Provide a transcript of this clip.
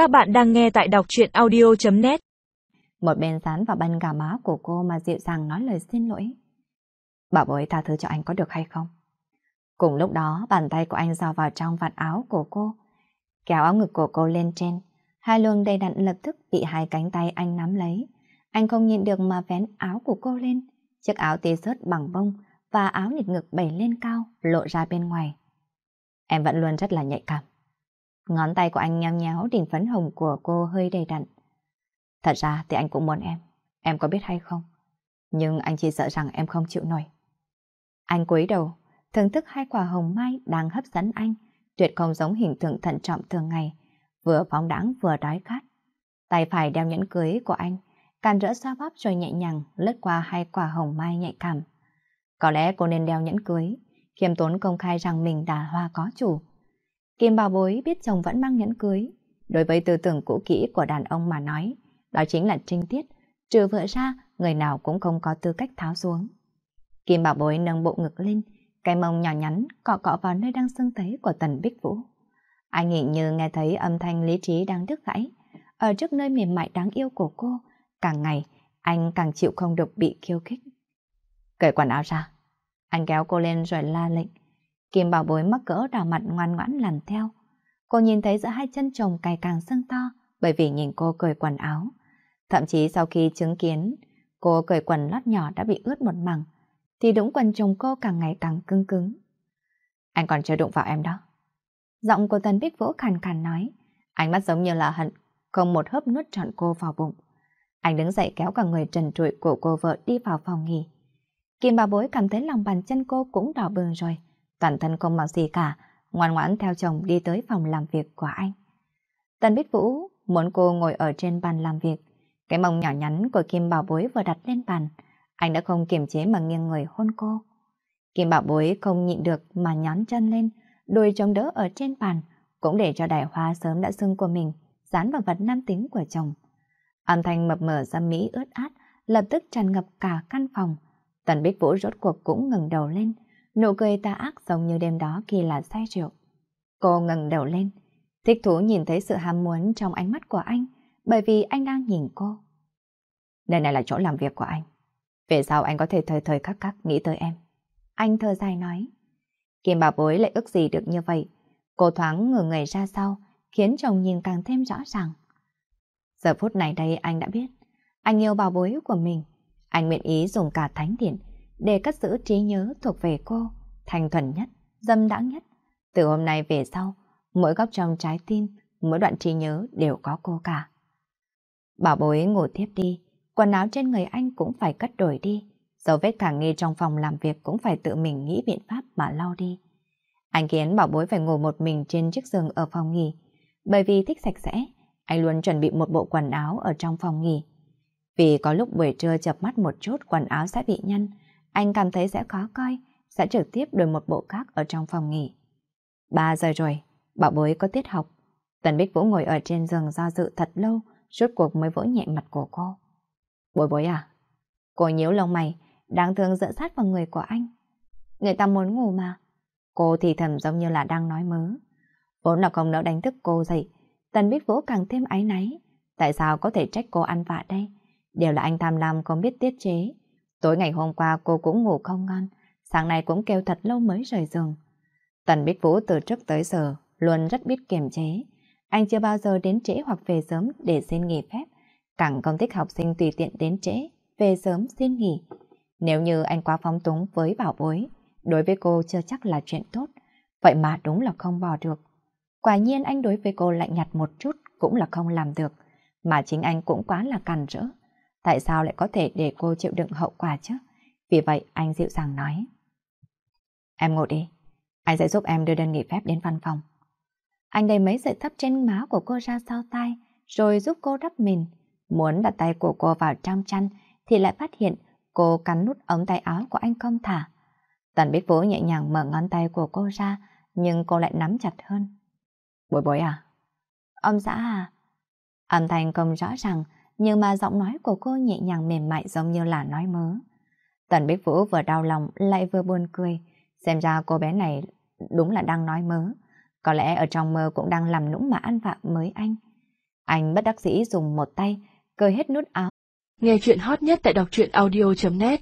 Các bạn đang nghe tại đọc truyện audio.net Một bên dán vào bên gà má của cô mà dịu dàng nói lời xin lỗi. Bảo bối tha thứ cho anh có được hay không? Cùng lúc đó, bàn tay của anh dò vào trong vạt áo của cô, kéo áo ngực của cô lên trên. Hai luồng đầy đặn lập tức bị hai cánh tay anh nắm lấy. Anh không nhịn được mà vén áo của cô lên. Chiếc áo tê rớt bằng bông và áo nịt ngực bẩy lên cao, lộ ra bên ngoài. Em vẫn luôn rất là nhạy cảm. Ngón tay của anh nhéo nhéo đỉnh phấn hồng của cô hơi đầy đặn. Thật ra thì anh cũng muốn em, em có biết hay không? Nhưng anh chỉ sợ rằng em không chịu nổi. Anh cúi đầu, thưởng thức hai quả hồng mai đang hấp dẫn anh, tuyệt không giống hình tượng thận trọng thường ngày, vừa phóng đãng vừa đói khát. Tay phải đeo nhẫn cưới của anh, càn rỡ xoa bóp rồi nhẹ nhàng lướt qua hai quả hồng mai nhạy cảm. Có lẽ cô nên đeo nhẫn cưới, khiêm tốn công khai rằng mình đã hoa có chủ. Kim Bảo Bối biết chồng vẫn mang nhẫn cưới. Đối với tư tưởng cũ kỹ của đàn ông mà nói, đó chính là trinh tiết. Trừ vợ ra, người nào cũng không có tư cách tháo xuống. Kim Bảo Bối nâng bộ ngực lên, cái mông nhỏ nhắn cọ cọ vào nơi đang sưng tấy của Tần Bích Vũ. Anh nghĩ như nghe thấy âm thanh lý trí đang đứt gãy. Ở trước nơi mềm mại đáng yêu của cô, càng ngày anh càng chịu không được bị khiêu khích. Cởi quần áo ra. Anh kéo cô lên rồi la lệnh. Kim bảo bối mắc cỡ đỏ mặt ngoan ngoãn làm theo. Cô nhìn thấy giữa hai chân chồng cày càng sưng to bởi vì nhìn cô cởi quần áo. Thậm chí sau khi chứng kiến cô cởi quần lót nhỏ đã bị ướt một mảng, thì đúng quần chồng cô càng ngày càng cứng cứng. Anh còn chưa đụng vào em đó. Giọng của Tần Bích Vũ khàn khàn nói, ánh mắt giống như là hận, không một hớp nuốt trọn cô vào bụng. Anh đứng dậy kéo cả người trần trụi của cô vợ đi vào phòng nghỉ. Kim bà bối cảm thấy lòng bàn chân cô cũng đỏ bừng rồi, toàn thân không mặc gì cả, ngoan ngoãn theo chồng đi tới phòng làm việc của anh. Tần Bích Vũ muốn cô ngồi ở trên bàn làm việc, cái mông nhỏ nhắn của Kim Bảo Bối vừa đặt lên bàn, anh đã không kiềm chế mà nghiêng người hôn cô. Kim Bảo Bối không nhịn được mà nhón chân lên, đùi chống đỡ ở trên bàn, cũng để cho đài hoa sớm đã sưng của mình, dán vào vật nam tính của chồng. Âm thanh mập mờ ra mỹ ướt át, lập tức tràn ngập cả căn phòng. Tần Bích Vũ rốt cuộc cũng ngừng đầu lên, nụ cười ta ác giống như đêm đó kỳ là say rượu. Cô ngẩng đầu lên, thích thú nhìn thấy sự ham muốn trong ánh mắt của anh, bởi vì anh đang nhìn cô. Đây này là chỗ làm việc của anh. Về sau anh có thể thời thời khắc khắc nghĩ tới em. Anh thơ dài nói. Kim bà bối lại ước gì được như vậy. Cô thoáng ngửa người ra sau, khiến chồng nhìn càng thêm rõ ràng. Giờ phút này đây anh đã biết, anh yêu bà bối của mình. Anh nguyện ý dùng cả thánh điện để cất giữ trí nhớ thuộc về cô, thành thuần nhất, dâm đãng nhất. Từ hôm nay về sau, mỗi góc trong trái tim, mỗi đoạn trí nhớ đều có cô cả. Bảo bối ngủ tiếp đi, quần áo trên người anh cũng phải cất đổi đi. Dấu vết khả nghi trong phòng làm việc cũng phải tự mình nghĩ biện pháp mà lau đi. Anh khiến bảo bối phải ngủ một mình trên chiếc giường ở phòng nghỉ. Bởi vì thích sạch sẽ, anh luôn chuẩn bị một bộ quần áo ở trong phòng nghỉ. Vì có lúc buổi trưa chập mắt một chút quần áo sẽ bị nhăn, anh cảm thấy sẽ khó coi, sẽ trực tiếp đổi một bộ khác ở trong phòng nghỉ. 3 giờ rồi, bảo bối có tiết học. Tần Bích Vũ ngồi ở trên giường do dự thật lâu, rốt cuộc mới vỗ nhẹ mặt của cô. Bối bối à? Cô nhíu lông mày, đáng thương dựa sát vào người của anh. Người ta muốn ngủ mà. Cô thì thầm giống như là đang nói mớ. Vốn là không nỡ đánh thức cô dậy. Tần Bích Vũ càng thêm áy náy. Tại sao có thể trách cô ăn vạ đây? Đều là anh tham lam không biết tiết chế. Tối ngày hôm qua cô cũng ngủ không ngon. Sáng nay cũng kêu thật lâu mới rời giường. Tần Bích Vũ từ trước tới giờ luôn rất biết kiềm chế. Anh chưa bao giờ đến trễ hoặc về sớm để xin nghỉ phép. Càng không thích học sinh tùy tiện đến trễ, về sớm xin nghỉ. Nếu như anh quá phóng túng với bảo bối, đối với cô chưa chắc là chuyện tốt. Vậy mà đúng là không bỏ được. Quả nhiên anh đối với cô lạnh nhạt một chút cũng là không làm được. Mà chính anh cũng quá là cằn rỡ. Tại sao lại có thể để cô chịu đựng hậu quả chứ? Vì vậy anh dịu dàng nói. Em ngồi đi. Anh sẽ giúp em đưa đơn nghỉ phép đến văn phòng. Anh đầy mấy sợi thấp trên má của cô ra sau tay, rồi giúp cô đắp mình. Muốn đặt tay của cô vào trong chăn, thì lại phát hiện cô cắn nút ống tay áo của anh không thả. Tần Bích Vũ nhẹ nhàng mở ngón tay của cô ra, nhưng cô lại nắm chặt hơn. Bối bối à? Ông xã à? Âm thanh không rõ ràng, nhưng mà giọng nói của cô nhẹ nhàng mềm mại giống như là nói mớ. Tần Bích Vũ vừa đau lòng lại vừa buồn cười, xem ra cô bé này đúng là đang nói mớ. Có lẽ ở trong mơ cũng đang làm nũng mà ăn vạ mới anh. Anh bất đắc dĩ dùng một tay, cởi hết nút áo. Nghe chuyện hot nhất tại đọc truyện audio.net